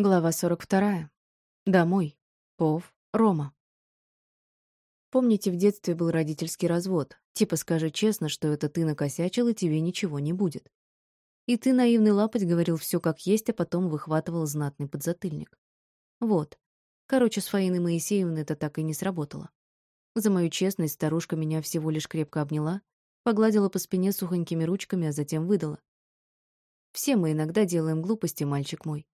Глава 42. Домой. Пов. Рома. Помните, в детстве был родительский развод. Типа скажи честно, что это ты накосячил, и тебе ничего не будет. И ты, наивный лапоть, говорил все как есть, а потом выхватывал знатный подзатыльник. Вот. Короче, с Фаиной Моисеевной это так и не сработало. За мою честность старушка меня всего лишь крепко обняла, погладила по спине сухонькими ручками, а затем выдала. Все мы иногда делаем глупости, мальчик мой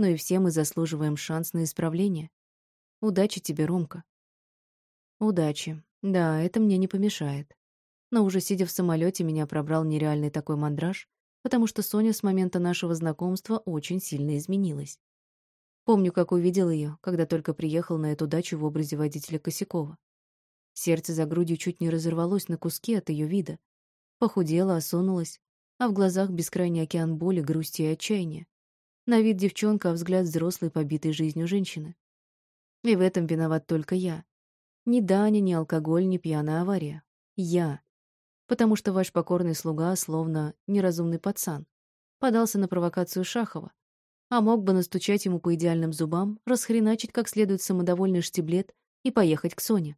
но и все мы заслуживаем шанс на исправление. Удачи тебе, Ромка. Удачи. Да, это мне не помешает. Но уже сидя в самолете, меня пробрал нереальный такой мандраж, потому что Соня с момента нашего знакомства очень сильно изменилась. Помню, как увидел ее, когда только приехал на эту дачу в образе водителя Косякова. Сердце за грудью чуть не разорвалось на куски от ее вида. Похудела, осунулась, а в глазах бескрайний океан боли, грусти и отчаяния. На вид девчонка, а взгляд взрослой, побитой жизнью женщины. И в этом виноват только я. Ни Даня, ни алкоголь, ни пьяная авария. Я. Потому что ваш покорный слуга, словно неразумный пацан, подался на провокацию Шахова, а мог бы настучать ему по идеальным зубам, расхреначить как следует самодовольный штиблет и поехать к Соне.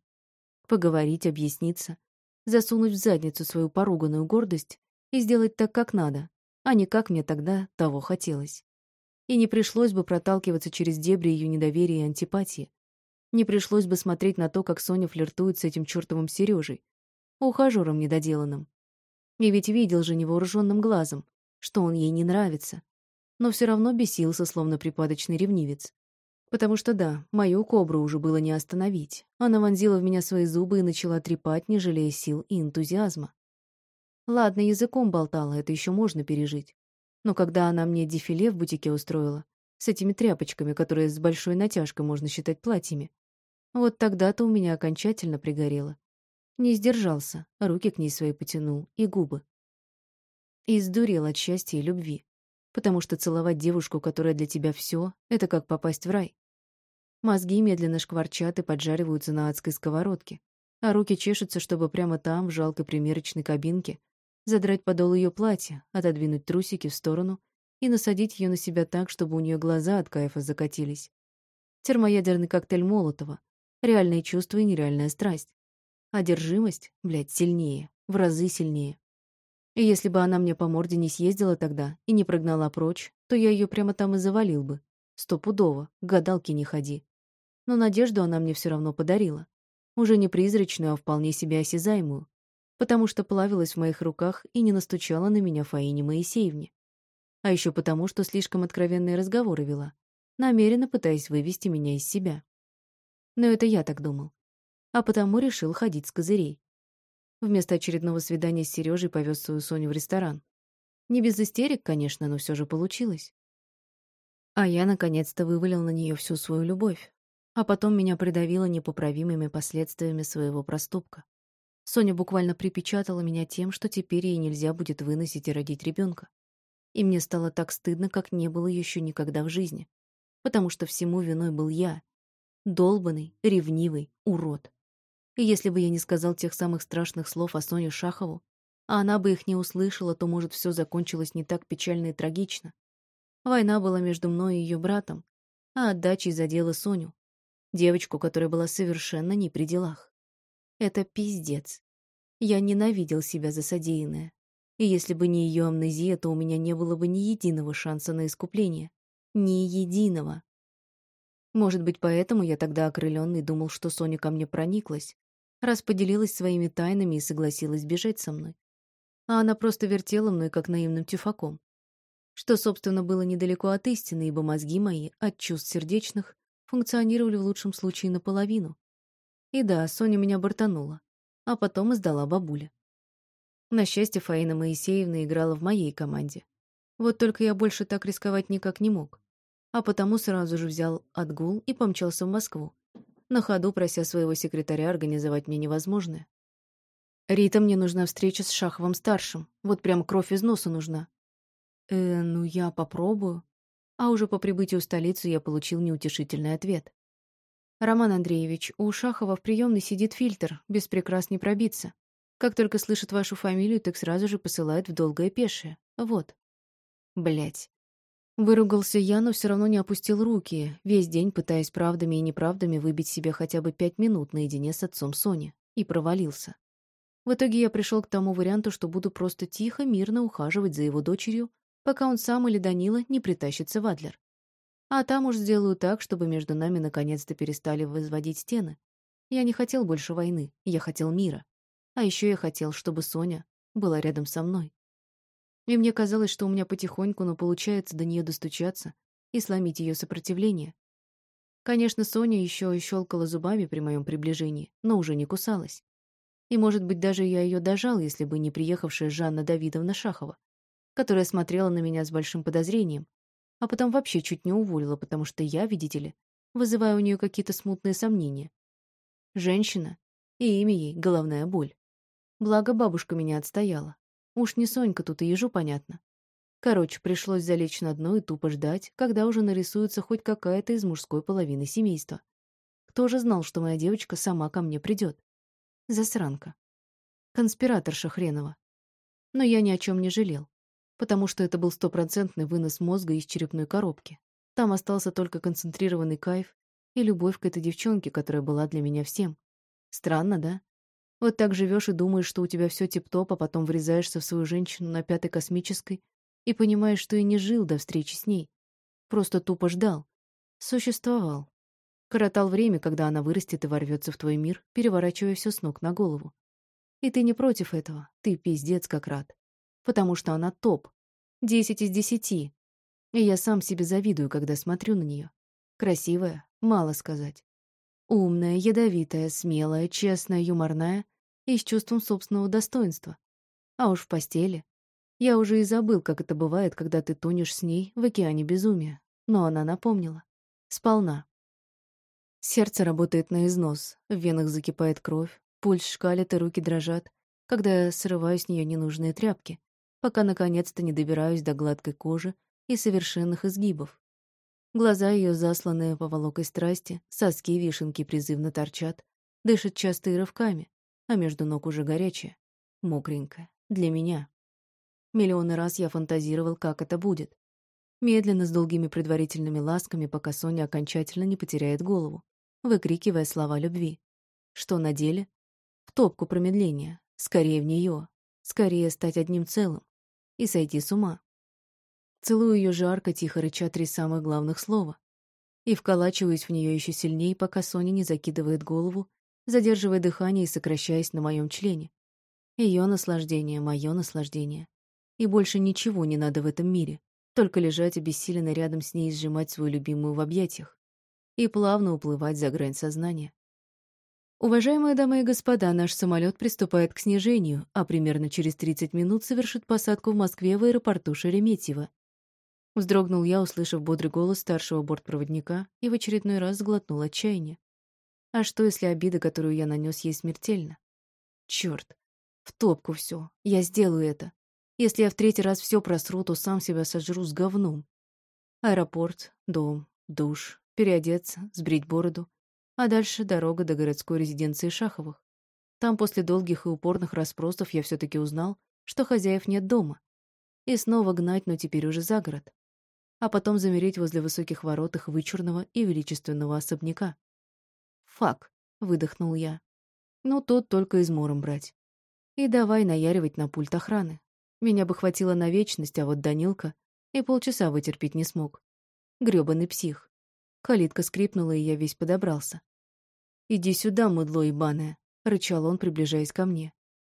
Поговорить, объясниться, засунуть в задницу свою поруганную гордость и сделать так, как надо, а не как мне тогда того хотелось. И не пришлось бы проталкиваться через дебри ее недоверия и антипатии. Не пришлось бы смотреть на то, как Соня флиртует с этим чертовым Сережей, ухажером недоделанным. И ведь видел же невооруженным глазом, что он ей не нравится. Но все равно бесился, словно припадочный ревнивец. Потому что да, мою кобру уже было не остановить. Она вонзила в меня свои зубы и начала трепать, не жалея сил и энтузиазма. Ладно, языком болтала, это еще можно пережить. Но когда она мне дефиле в бутике устроила, с этими тряпочками, которые с большой натяжкой можно считать платьями, вот тогда-то у меня окончательно пригорело. Не сдержался, руки к ней свои потянул и губы. И сдурел от счастья и любви, потому что целовать девушку, которая для тебя все, это как попасть в рай. Мозги медленно шкварчат и поджариваются на адской сковородке, а руки чешутся, чтобы прямо там, в жалкой примерочной кабинке, задрать подол ее платья, отодвинуть трусики в сторону и насадить ее на себя так, чтобы у нее глаза от кайфа закатились. Термоядерный коктейль Молотова. Реальные чувства и нереальная страсть. Одержимость, блядь, сильнее, в разы сильнее. И если бы она мне по морде не съездила тогда и не прогнала прочь, то я ее прямо там и завалил бы. Стопудово, к гадалке не ходи. Но надежду она мне все равно подарила. Уже не призрачную, а вполне себе осязаемую потому что плавилась в моих руках и не настучала на меня Фаине Моисеевне. А еще потому, что слишком откровенные разговоры вела, намеренно пытаясь вывести меня из себя. Но это я так думал. А потому решил ходить с козырей. Вместо очередного свидания с Сережей повез свою Соню в ресторан. Не без истерик, конечно, но все же получилось. А я наконец-то вывалил на нее всю свою любовь, а потом меня придавило непоправимыми последствиями своего проступка. Соня буквально припечатала меня тем, что теперь ей нельзя будет выносить и родить ребенка. И мне стало так стыдно, как не было еще никогда в жизни. Потому что всему виной был я. Долбанный, ревнивый, урод. И если бы я не сказал тех самых страшных слов о Соне Шахову, а она бы их не услышала, то, может, все закончилось не так печально и трагично. Война была между мной и ее братом, а отдачей задела Соню, девочку, которая была совершенно не при делах. Это пиздец. Я ненавидел себя за содеянное. И если бы не ее амнезия, то у меня не было бы ни единого шанса на искупление. Ни единого. Может быть, поэтому я тогда окрыленный думал, что Соня ко мне прониклась, раз поделилась своими тайнами и согласилась бежать со мной. А она просто вертела мной, как наивным тюфаком. Что, собственно, было недалеко от истины, ибо мозги мои, от чувств сердечных, функционировали в лучшем случае наполовину. И да, Соня меня бортанула, а потом издала бабуля. На счастье, Фаина Моисеевна играла в моей команде. Вот только я больше так рисковать никак не мог. А потому сразу же взял отгул и помчался в Москву, на ходу прося своего секретаря организовать мне невозможное. «Рита, мне нужна встреча с Шаховым-старшим. Вот прям кровь из носа нужна». «Э, ну я попробую». А уже по прибытию в столицу я получил неутешительный ответ. «Роман Андреевич, у Шахова в приемной сидит фильтр, без прикрас не пробиться. Как только слышит вашу фамилию, так сразу же посылает в долгое пешее. Вот». Блять. Выругался я, но все равно не опустил руки, весь день пытаясь правдами и неправдами выбить себе хотя бы пять минут наедине с отцом Сони, и провалился. В итоге я пришел к тому варианту, что буду просто тихо, мирно ухаживать за его дочерью, пока он сам или Данила не притащится в Адлер. А там уж сделаю так, чтобы между нами наконец-то перестали возводить стены. Я не хотел больше войны, я хотел мира. А еще я хотел, чтобы Соня была рядом со мной. И мне казалось, что у меня потихоньку, но получается до нее достучаться и сломить ее сопротивление. Конечно, Соня еще и щелкала зубами при моем приближении, но уже не кусалась. И, может быть, даже я ее дожал, если бы не приехавшая Жанна Давидовна Шахова, которая смотрела на меня с большим подозрением, а потом вообще чуть не уволила, потому что я, видите ли, вызываю у нее какие-то смутные сомнения. Женщина, и имя ей — головная боль. Благо бабушка меня отстояла. Уж не Сонька тут и ежу понятно. Короче, пришлось залечь на дно и тупо ждать, когда уже нарисуется хоть какая-то из мужской половины семейства. Кто же знал, что моя девочка сама ко мне придет? Засранка. Конспираторша хренова. Но я ни о чем не жалел, потому что это был стопроцентный вынос мозга из черепной коробки. Там остался только концентрированный кайф и любовь к этой девчонке, которая была для меня всем. Странно, да? Вот так живешь и думаешь, что у тебя все тип-топ, а потом врезаешься в свою женщину на пятой космической и понимаешь, что и не жил до встречи с ней. Просто тупо ждал. Существовал. Коротал время, когда она вырастет и ворвется в твой мир, переворачивая все с ног на голову. И ты не против этого, ты пиздец как рад. Потому что она топ. Десять из десяти. И я сам себе завидую, когда смотрю на нее. Красивая, мало сказать. Умная, ядовитая, смелая, честная, юморная и с чувством собственного достоинства. А уж в постели. Я уже и забыл, как это бывает, когда ты тонешь с ней в океане безумия. Но она напомнила. Сполна. Сердце работает на износ, в венах закипает кровь, пульс шкалит и руки дрожат, когда я срываю с нее ненужные тряпки, пока наконец-то не добираюсь до гладкой кожи и совершенных изгибов. Глаза ее засланные поволокой страсти, соски вишенки призывно торчат, дышат часто и рывками, а между ног уже горячая, мокренькая, для меня. Миллионы раз я фантазировал, как это будет. Медленно, с долгими предварительными ласками, пока Соня окончательно не потеряет голову, выкрикивая слова любви. Что на деле? В топку промедления, скорее в нее, скорее стать одним целым и сойти с ума. Целую ее жарко, тихо рыча три самых главных слова. И вколачиваюсь в нее еще сильнее, пока Соня не закидывает голову задерживая дыхание и сокращаясь на моем члене. Ее наслаждение, мое наслаждение. И больше ничего не надо в этом мире, только лежать обессиленно рядом с ней и сжимать свою любимую в объятиях. И плавно уплывать за грань сознания. Уважаемые дамы и господа, наш самолет приступает к снижению, а примерно через 30 минут совершит посадку в Москве в аэропорту Шереметьево. Вздрогнул я, услышав бодрый голос старшего бортпроводника, и в очередной раз сглотнул отчаяние. А что, если обида, которую я нанес ей, смертельна? Черт, в топку все. Я сделаю это. Если я в третий раз все просру, то сам себя сожру с говном. Аэропорт, дом, душ, переодеться, сбрить бороду. А дальше дорога до городской резиденции Шаховых. Там после долгих и упорных расспросов я все-таки узнал, что хозяев нет дома. И снова гнать, но теперь уже за город. А потом замереть возле высоких ворот их вычурного и величественного особняка. «Фак», — выдохнул я. «Ну, тот только измором брать. И давай наяривать на пульт охраны. Меня бы хватило на вечность, а вот Данилка и полчаса вытерпеть не смог. Грёбаный псих. Калитка скрипнула, и я весь подобрался. «Иди сюда, мудло ебаное», — рычал он, приближаясь ко мне.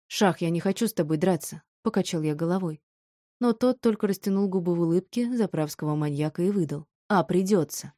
«Шах, я не хочу с тобой драться», — покачал я головой. Но тот только растянул губы в улыбке заправского маньяка и выдал. «А, придется».